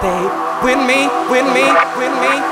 party with me, with me, with me,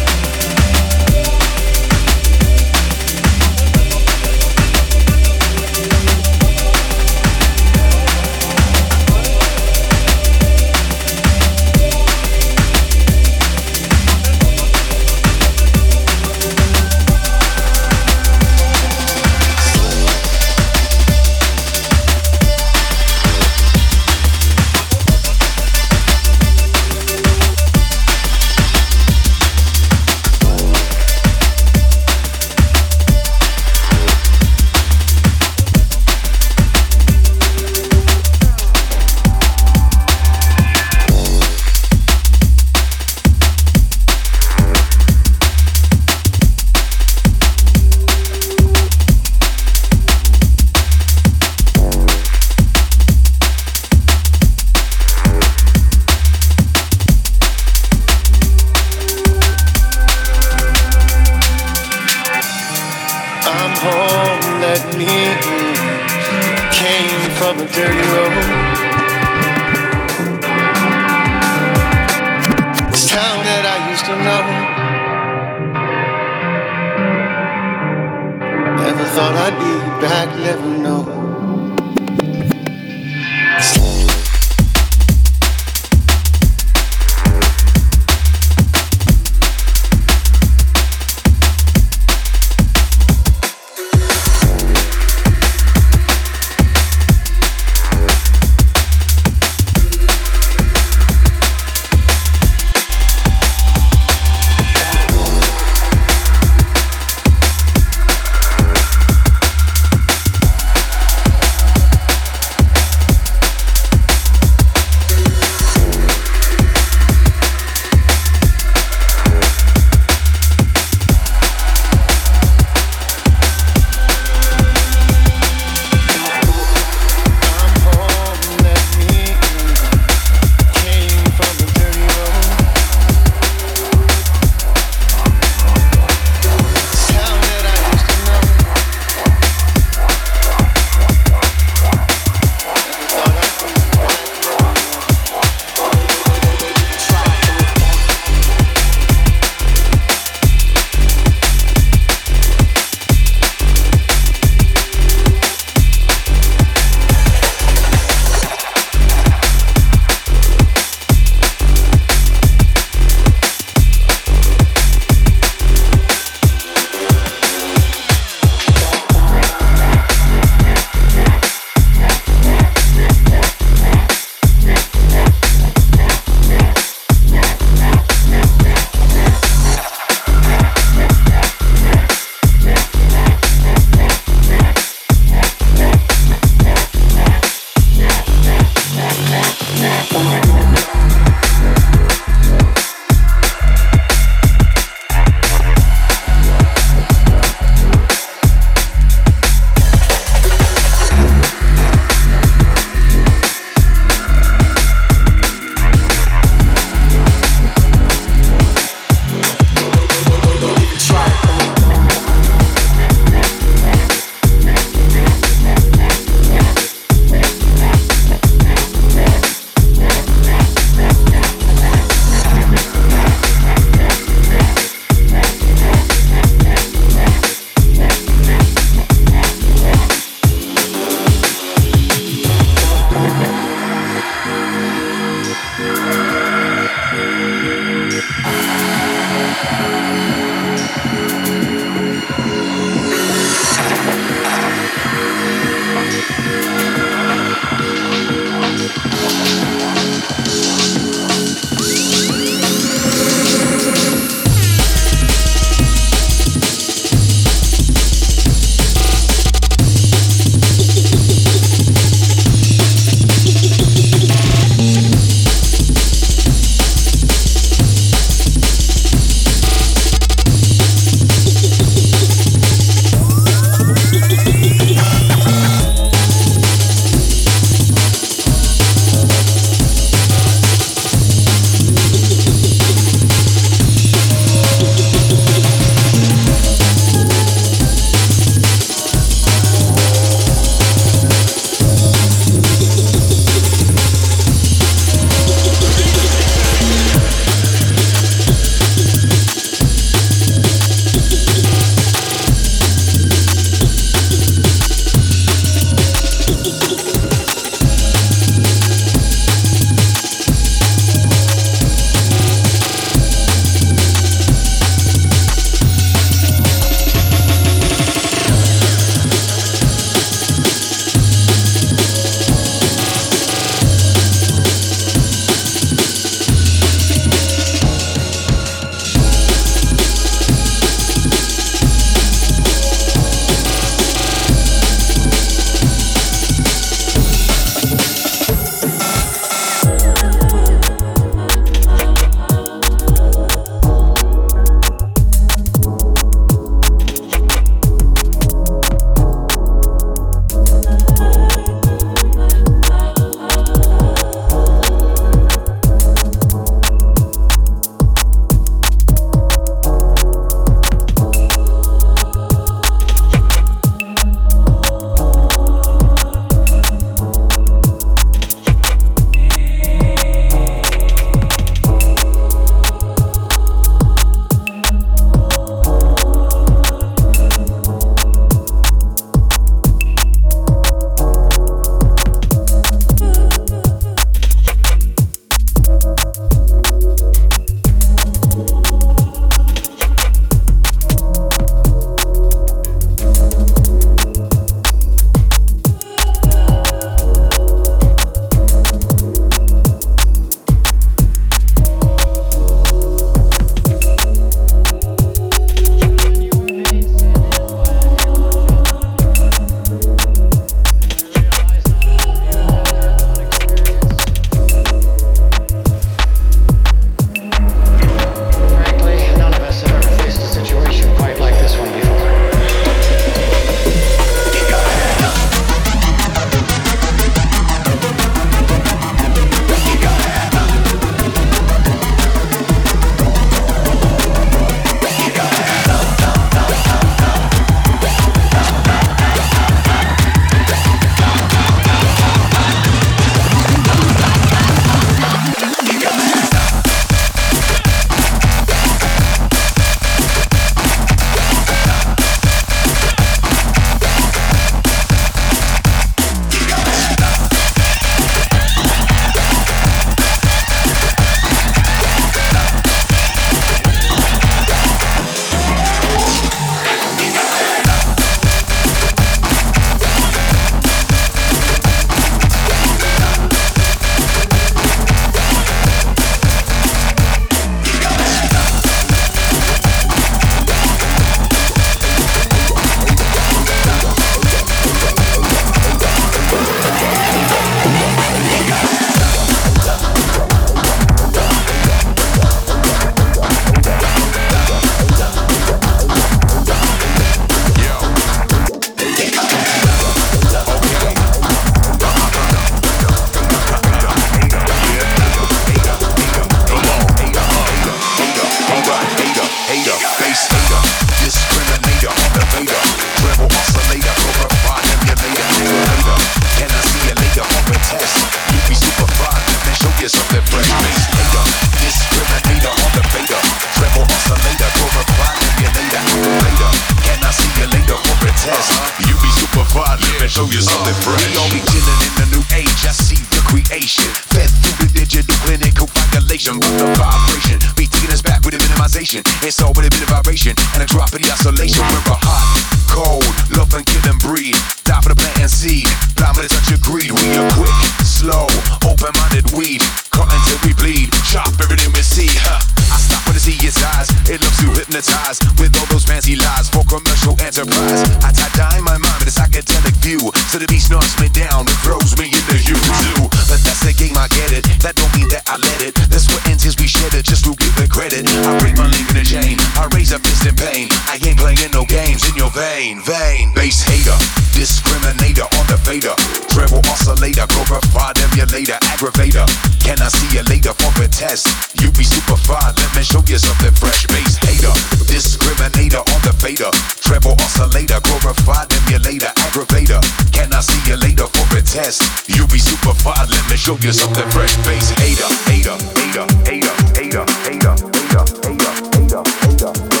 games in your vein, vein. Bass hater, discriminator on the fader. Treble oscillator, glorified emulator, aggravator. Can I see you later for the test? You be super fine, let me show you something fresh. Bass hater, discriminator on the fader. Treble oscillator, glorified emulator, aggravator. Can I see you later for the test? You be super fine, let me show you something fresh. Bass hater, hater, hater, hater, hater, hater, hater, hater, hater. hater.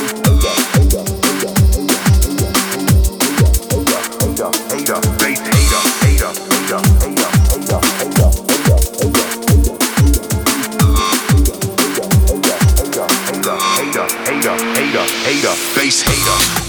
hater, bass hater.